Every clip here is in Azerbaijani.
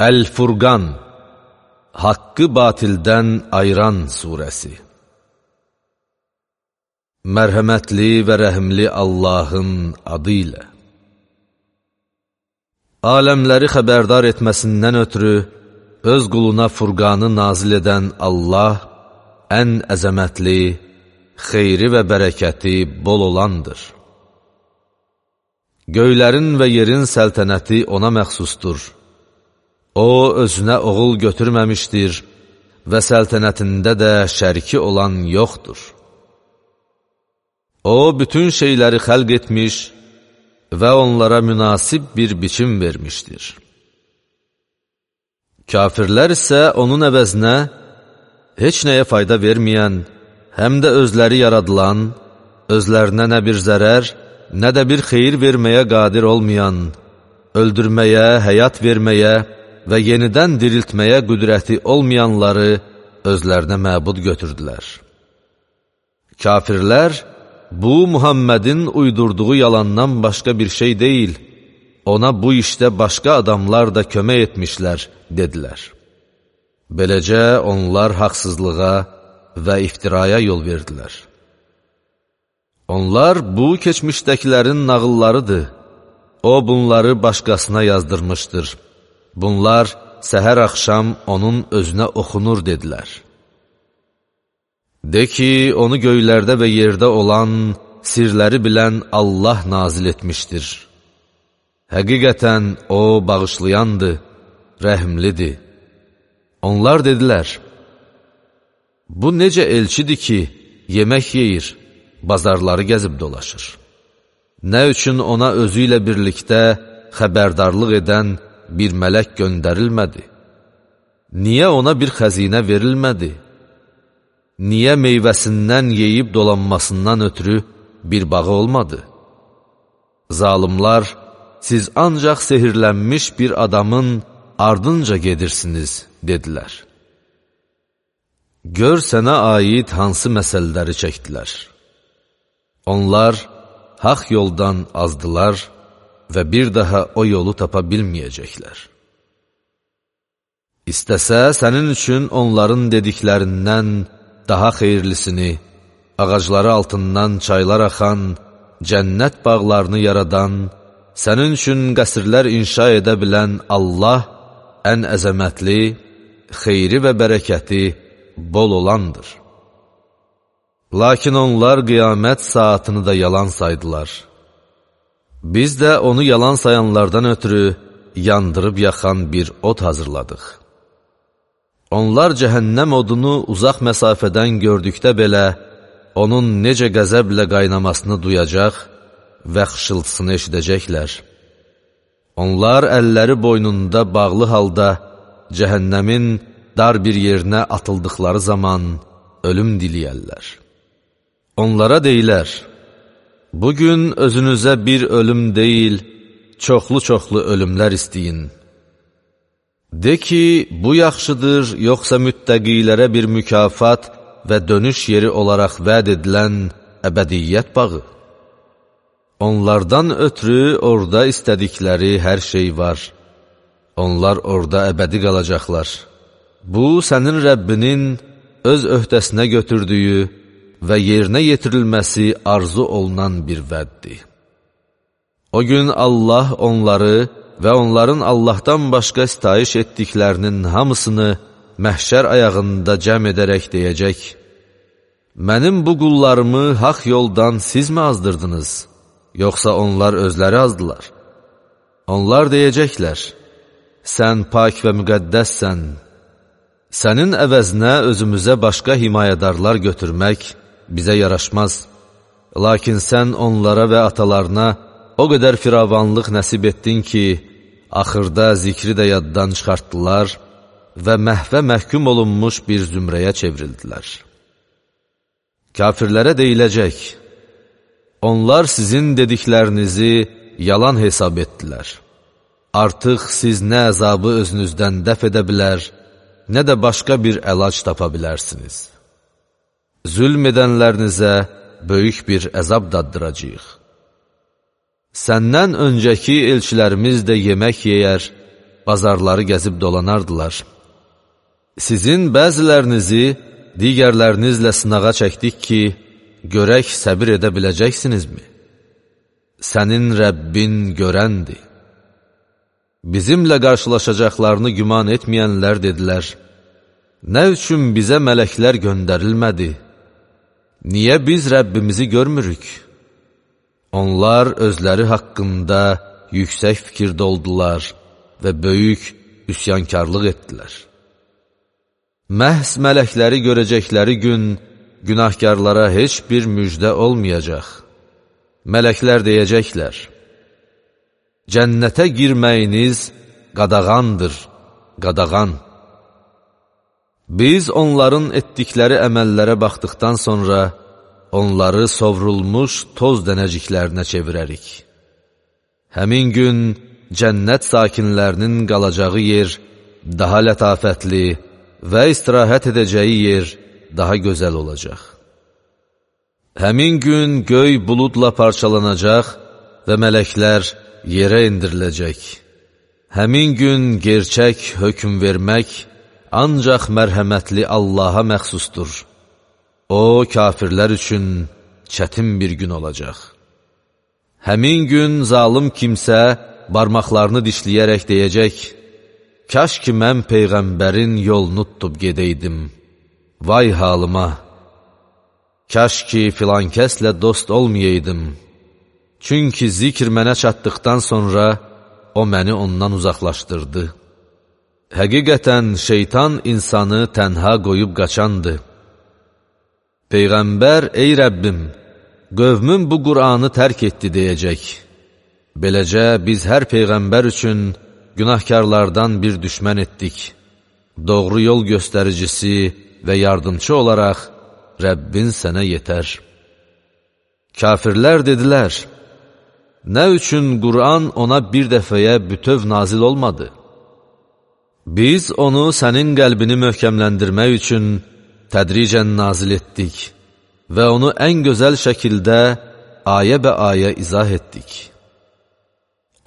Əl-Furqan Haqqı batildən ayıran surəsi Mərhəmətli və rəhimli Allahın adı ilə Aləmləri xəbərdar etməsindən ötürü öz quluna Furqanı nazil edən Allah ən əzəmətli, xeyri və bərəkəti bol olandır. Göylərin və yerin səltənəti ona məxsusdur. O, özünə oğul götürməmişdir və səltənətində də şəriki olan yoxdur. O, bütün şeyləri xəlq etmiş və onlara münasib bir biçim vermişdir. Kafirlər isə onun əvəzinə heç nəyə fayda verməyən, həm də özləri yaradılan, özlərinə nə bir zərər, nə də bir xeyir verməyə qadir olmayan, öldürməyə, həyat verməyə və yenidən diriltməyə qüdrəti olmayanları özlərinə məbud götürdülər. Kafirlər, bu Muhammedin uydurduğu yalandan başqa bir şey deyil, ona bu işdə başqa adamlar da kömək etmişlər, dedilər. Beləcə onlar haqsızlığa və iftiraya yol verdilər. Onlar bu keçmişdəkilərin nağıllarıdır. O bunları başqasına yazdırmışdır. Bunlar səhər axşam onun özünə oxunur, dedilər. De ki, onu göylərdə və yerdə olan, sirləri bilən Allah nazil etmişdir. Həqiqətən O bağışlayandır, rəhimlidir. Onlar dedilər, Bu necə elçidir ki, yemək yeyir, bazarları gəzib dolaşır. Nə üçün ona özü ilə birlikdə xəbərdarlıq edən bir mələk göndərilmədi? Niyə ona bir xəzinə verilmədi? Niyə meyvəsindən yeyib dolanmasından ötürü bir bağı olmadı? Zalimlar, siz ancaq sehirlənmiş bir adamın ardınca gedirsiniz, dedilər. Gör sənə aid hansı məsələləri çəkdilər. Onlar haq yoldan azdılar və bir daha o yolu tapa bilməyəcəklər. İstəsə, sənin üçün onların dediklərindən daha xeyirlisini, ağacları altından çaylar axan, cənnət bağlarını yaradan, sənin üçün qəsrlər inşa edə bilən Allah ən əzəmətli, xeyri və bərəkəti bol olandır. Lakin onlar qiyamət saatını da yalan saydılar. Biz də onu yalan sayanlardan ötürü yandırıb yaxan bir od hazırladıq. Onlar cəhənnəm odunu uzaq məsafədən gördükdə belə, onun necə qəzəblə qaynamasını duyacaq və xışıltısını eşidəcəklər. Onlar əlləri boynunda bağlı halda cəhənnəmin dar bir yerinə atıldıqları zaman ölüm diliyərlər. Onlara deyilər, bugün özünüzə bir ölüm deyil, çoxlu-çoxlu ölümlər istəyin. De ki, bu yaxşıdır, yoxsa müttəqilərə bir mükafat və dönüş yeri olaraq vəd edilən əbədiyyət bağı. Onlardan ötürü orada istədikləri hər şey var. Onlar orada əbədi qalacaqlar. Bu, sənin Rəbbinin öz öhdəsinə götürdüyü və yerinə yetirilməsi arzu olunan bir vəddir. O gün Allah onları və onların Allahdan başqa sitayiş etdiklərinin hamısını məhşər ayağında cəm edərək deyəcək, Mənim bu qullarımı haq yoldan sizmi azdırdınız, yoxsa onlar özləri azdılar? Onlar deyəcəklər, sən pak və müqəddəssən, Sənin əvəzinə özümüzə başqa himayədarlar götürmək bizə yaraşmaz. Lakin sən onlara və atalarına o qədər firavanlıq nəsib etdin ki, axırda zikri də yaddan çıxartdılar və məhvə məhkum olunmuş bir zümrəyə çevrildilər. Kafirlərə deyiləcək, onlar sizin dediklərinizi yalan hesab etdilər. Artıq siz nə əzabı özünüzdən dəf edə bilər, nə də başqa bir əlac tapa bilərsiniz. Zülm edənlərinizə böyük bir əzab daddıracaq. Səndən öncəki elçilərimiz də yemək yeyər, bazarları gəzib dolanardılar. Sizin bəzilərinizi digərlərinizlə sınağa çəkdik ki, görək səbir edə biləcəksinizmi? Sənin Rəbbin görəndir. Bizimlə qarşılaşacaqlarını güman etməyənlər dedilər, Nə üçün bizə mələklər göndərilmədi? Niyə biz Rəbbimizi görmürük? Onlar özləri haqqında yüksək fikirdə oldular və böyük üsyankarlıq etdilər. Məhz mələkləri görəcəkləri gün günahkarlara heç bir müjdə olmayacaq. Mələklər deyəcəklər, Cənnətə girməyiniz qadağandır, qadağan. Biz onların etdikləri əməllərə baxdıqdan sonra, onları sovrulmuş toz dənəciklərinə çevirərik. Həmin gün cənnət sakinlərinin qalacağı yer daha lətafətli və istirahət edəcəyi yer daha gözəl olacaq. Həmin gün göy buludla parçalanacaq və mələklər yerə indiriləcək. Həmin gün gerçək hökm vermək ancaq mərhəmətli Allaha məxsusdur. O, kafirlər üçün çətin bir gün olacaq. Həmin gün zalım kimsə barmaqlarını dişləyərək deyəcək, Kaş ki, mən Peyğəmbərin yolunu tutub gedəydim. Vay halıma! Kaş ki, filan kəslə dost olmayaydım. Çünki zikr mənə çatdıqdan sonra o məni ondan uzaqlaşdırdı. Həqiqətən şeytan insanı tənha qoyub qaçandı. Peyğəmbər, ey Rəbbim, qövmün bu Qur'anı tərk etdi deyəcək. Beləcə biz hər Peyğəmbər üçün günahkarlardan bir düşmən etdik. Doğru yol göstəricisi və yardımcı olaraq Rəbbin sənə yetər. Kafirlər dedilər, nə üçün Qur'an ona bir dəfəyə bütöv nazil olmadı? Biz onu sənin qəlbini möhkəmləndirmək üçün tədricən nazil etdik və onu ən gözəl şəkildə ayə bə ayə izah etdik.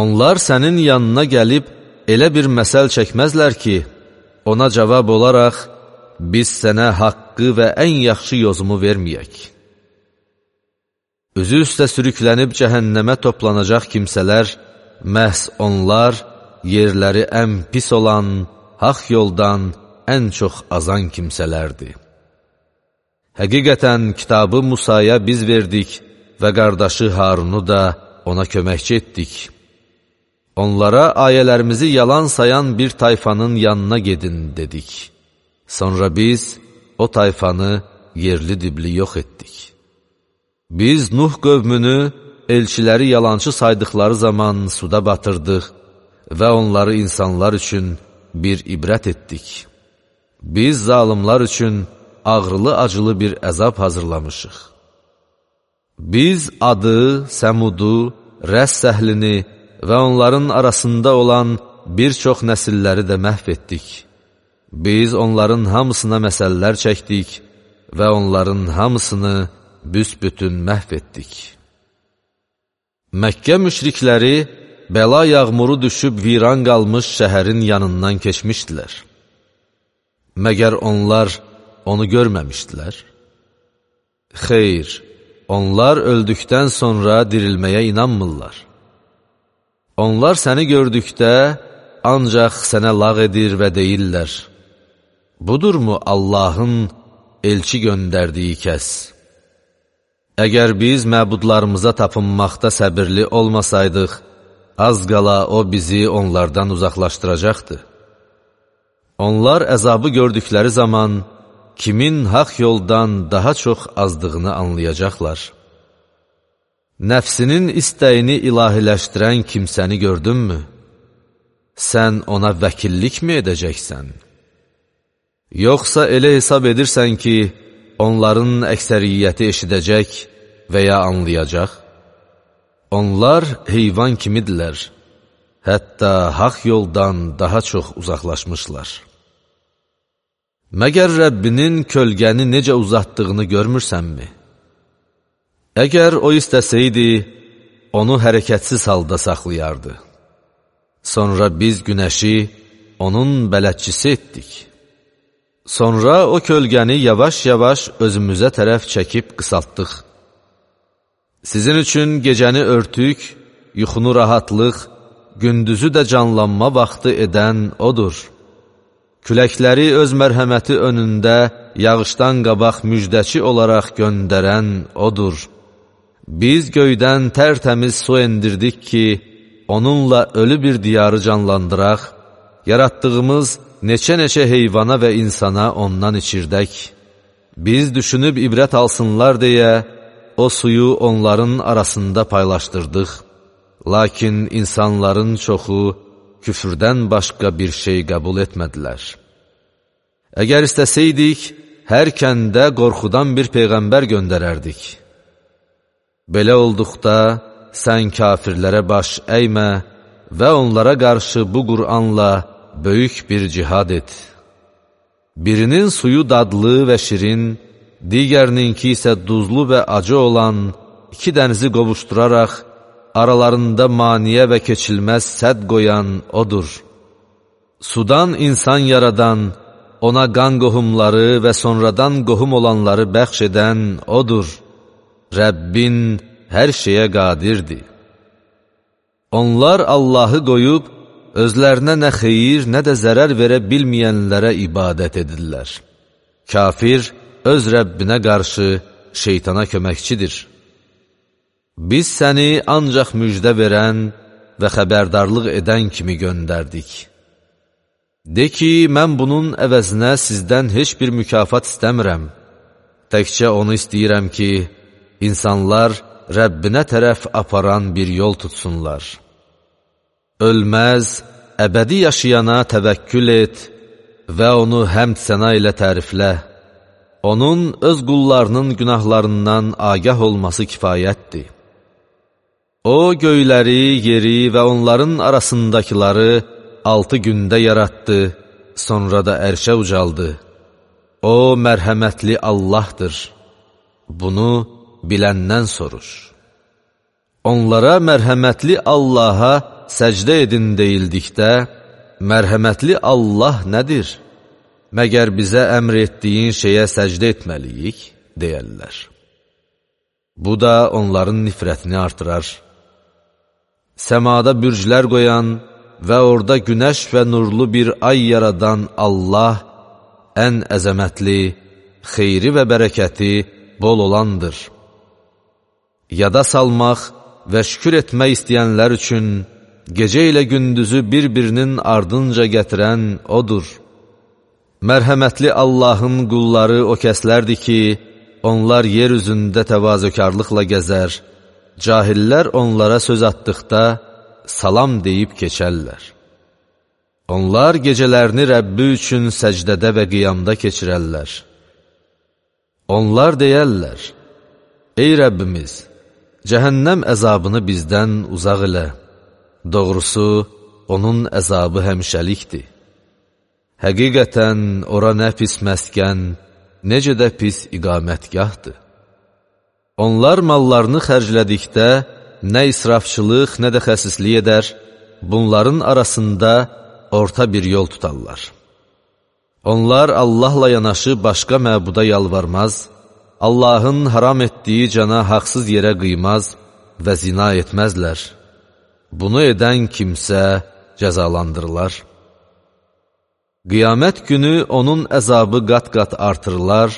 Onlar sənin yanına gəlib elə bir məsəl çəkməzlər ki, ona cavab olaraq, biz sənə haqqı və ən yaxşı yozumu verməyək. Üzü üstə sürüklənib cəhənnəmə toplanacaq kimsələr, məhz onlar, yerləri ən pis olan, haq yoldan ən çox azan kimsələrdir. Həqiqətən kitabı Musaya biz verdik və qardaşı Harunu da ona köməkçi etdik. Onlara ayələrimizi yalan sayan bir tayfanın yanına gedin dedik. Sonra biz o tayfanı yerli dibli yox etdik. Biz Nuh qövmünü elçiləri yalancı saydıqları zaman suda batırdıq və onları insanlar üçün bir ibrət etdik. Biz zalimlar üçün ağrılı-acılı bir əzab hazırlamışıq. Biz adı, Səmudu, Rəs səhlini və onların arasında olan bir çox nəsilləri də məhv etdik. Biz onların hamısına məsələlər çəkdik və onların hamısını büsbütün məhv etdik. Məkkə müşrikləri bəla yağmuru düşüb viran qalmış şəhərin yanından keçmişdilər. Məgər onlar onu görməmişdilər? Xeyr, onlar öldükdən sonra dirilməyə inanmırlar. Onlar səni gördükdə ancaq sənə lağ edir və deyirlər, Budurmu Allahın elçi göndərdiyi kəs? Əgər biz məbudlarımıza tapınmaqda səbirli olmasaydıq, az qala o bizi onlardan uzaqlaşdıracaqdı. Onlar əzabı gördükləri zaman kimin haq yoldan daha çox azdığını anlayacaqlar. Nəfsinin istəyini ilahiləşdirən kimsəni gördünmü? Sən ona vəkillikmi edəcəksən? Yoxsa elə hesab edirsən ki, onların əksəriyyəti eşidəcək və ya anlayacaq? Onlar heyvan kimidirlər, hətta haq yoldan daha çox uzaqlaşmışlar. Məgər Rəbbinin kölgəni necə uzatdığını görmürsənmi? Əgər o istəsəydi, onu hərəkətsiz halda saxlayardı. Sonra biz günəşi onun bələdçisi etdik. Sonra o kölgəni yavaş-yavaş özümüzə tərəf çəkib qısaltdıq. Sizin üçün gecəni örtük, yuxunu rahatlıq, gündüzü də canlanma vaxtı edən Odur. Küləkləri öz mərhəməti önündə yağışdan qabaq müjdəçi olaraq göndərən Odur. Biz göydən tərtəmiz su endirdik ki, onunla ölü bir diyarı canlandıraq, yaratdığımız neçə-neçə heyvana və insana ondan içirdək. Biz düşünüb ibrət alsınlar deyə, o suyu onların arasında paylaşdırdıq. Lakin insanların çoxu küfrdən başqa bir şey qəbul etmədilər. Əgər istəsəydik, hər kəndə qorxudan bir peyğəmbər göndərərdik. Belə olduqda, sən kafirlərə baş əymə və onlara qarşı bu Qur'anla böyük bir cihad et. Birinin suyu dadlı və şirin, digərininki isə duzlu və acı olan iki dənizi qovuşduraraq, aralarında maniyə və keçilməz sədd qoyan odur. Sudan insan yaradan, ona qan qohumları və sonradan qohum olanları bəxş edən odur. Rəbbin hər şeyə qadirdir. Onlar Allahı qoyub, özlərinə nə xeyir, nə də zərər verə bilməyənlərə ibadət edirlər. Kafir öz Rəbbinə qarşı şeytana köməkçidir. Biz səni ancaq müjdə verən və xəbərdarlıq edən kimi göndərdik. De ki, mən bunun əvəzinə sizdən heç bir mükafat istəmirəm. Təkcə onu istəyirəm ki, insanlar Rəbbinə tərəf aparan bir yol tutsunlar. Ölməz, əbədi yaşayana təvəkkül et və onu həmd sənə ilə təriflə. Onun öz qullarının günahlarından agah olması kifayətdir. O, göyləri, yeri və onların arasındakıları altı gündə yaratdı, sonra da ərşə ucaldı. O, mərhəmətli Allahdır. Bunu biləndən soruş. Onlara mərhəmətli Allaha səcdə edin deyildikdə, mərhəmətli Allah nədir? Məgər bizə əmr etdiyin şeyə səcdə etməliyik, deyərlər. Bu da onların nifrətini artırar. Səmada bürclər qoyan və orada günəş və nurlu bir ay yaradan Allah ən əzəmətli, xeyri və bərəkəti bol olandır. Yada salmaq və şükür etmək istəyənlər üçün gecə ilə gündüzü bir-birinin ardınca gətirən Odur. Mərhəmətli Allahın qulları o kəslərdir ki, onlar yer üzündə təvazökarlıqla gəzər, cahillər onlara söz atdıqda salam deyib keçərlər. Onlar gecələrini Rəbbi üçün səcdədə və qiyamda keçirərlər. Onlar deyərlər, Ey Rəbbimiz, cəhənnəm əzabını bizdən uzaq elə. Doğrusu, onun əzabı həmişəlikdir. Həqiqətən, ora nə pis məskən, necə də pis iqamətgahdır. Onlar mallarını xərclədikdə nə israfçılıq, nə də xəsislik edər, bunların arasında orta bir yol tutarlar. Onlar Allahla yanaşı başqa məbuda yalvarmaz, Allahın haram etdiyi cana haqsız yerə qıymaz və zina etməzlər. Bunu edən kimsə cəzalandırılar. Qiyamət günü onun əzabı qat-qat artırılar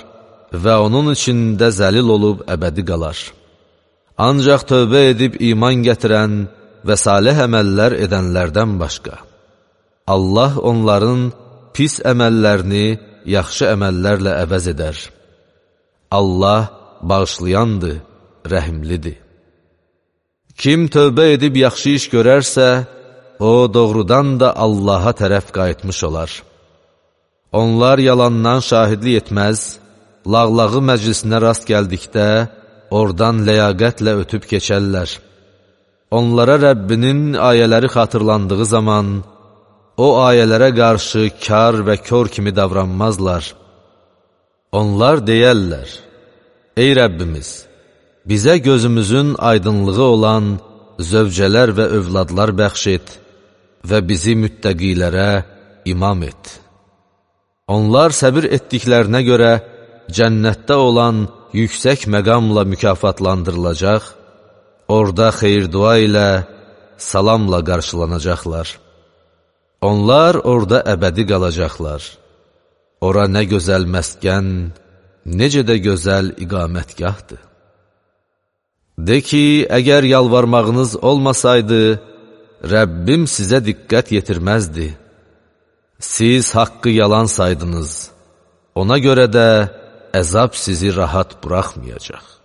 və onun içində zəlil olub əbədi qalar. Ancaq tövbə edib iman gətirən və salih əməllər edənlərdən başqa. Allah onların pis əməllərini yaxşı əməllərlə əvəz edər. Allah bağışlayandır, rəhimlidir. Kim tövbə edib yaxşı iş görərsə, o doğrudan da Allaha tərəf qayıtmış olar. Onlar yalandan şahidlik etməz, lağlağı məclisinə rast gəldikdə, oradan ləyaqətlə ötüb keçərlər. Onlara Rəbbinin ayələri xatırlandığı zaman, o ayələrə qarşı kar və kör kimi davranmazlar. Onlar deyərlər, Ey Rəbbimiz, bizə gözümüzün aydınlığı olan zövcələr və övladlar bəxş et və bizi müttəqilərə imam et. Onlar səbir etdiklərinə görə cənnətdə olan yüksək məqamla mükafatlandırılacaq, orada xeyir-dua ilə, salamla qarşılanacaqlar. Onlar orada əbədi qalacaqlar. Ora nə gözəl məskən, necə də gözəl iqamətgahdır. De ki, əgər yalvarmağınız olmasaydı, Rəbbim sizə diqqət yetirməzdi. Siz haqqı yalan saydınız, ona görə də əzab sizi rahat buraxmayacaq.